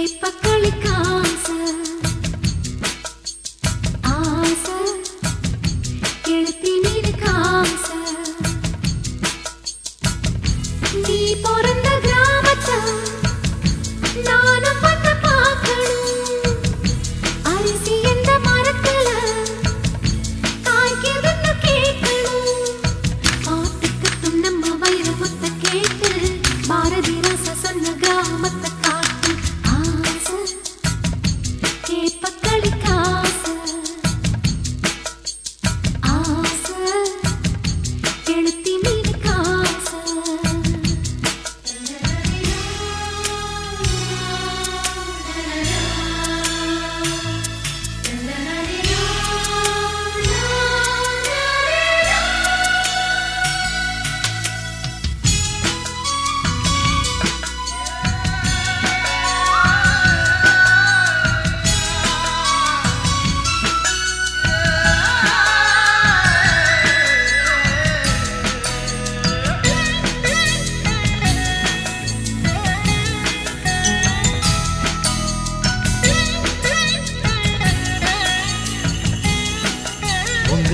pipa. Que...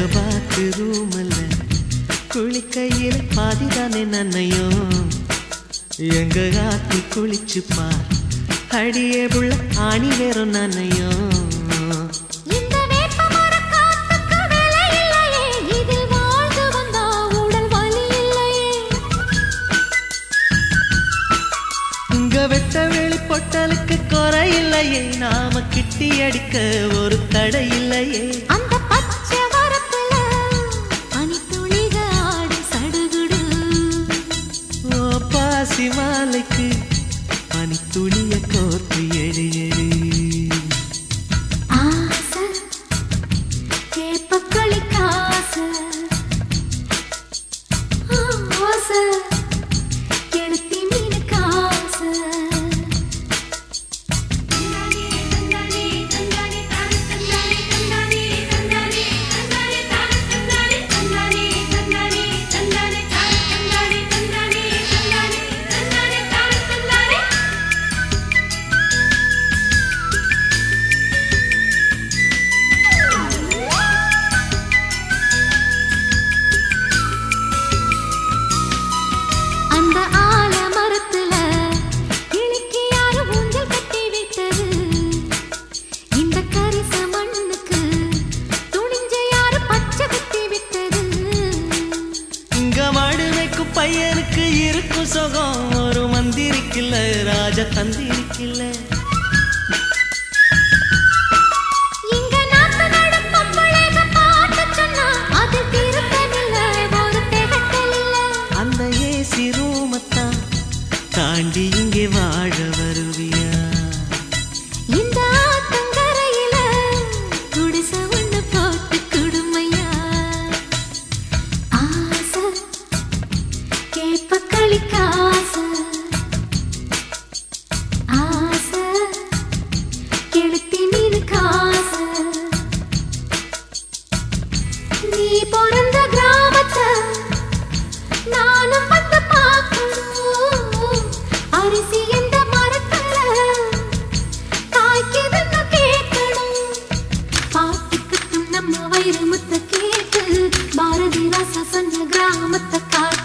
பாத்து ரூமல்ல. குளிக்கையில் பாதிதானே நன்னையோ எங்க காத்தி குளிச்சு பார் அடியே புள்ள ஆணி வேறும் நன்னையும். வெட்ட வெளிப்பொட்டலுக்கு குறை இல்லையே. நாம கிட்டி அடிக்க ஒரு தடை இல்லையே. அந்த ராசி மாலைக்கு பனித்துளிய கோ தேனுக்கு இருக்கும் சுகம். ஒரு மந்திரிக்கில்ல ராஜ தந்திரிக்கில்லை the fire.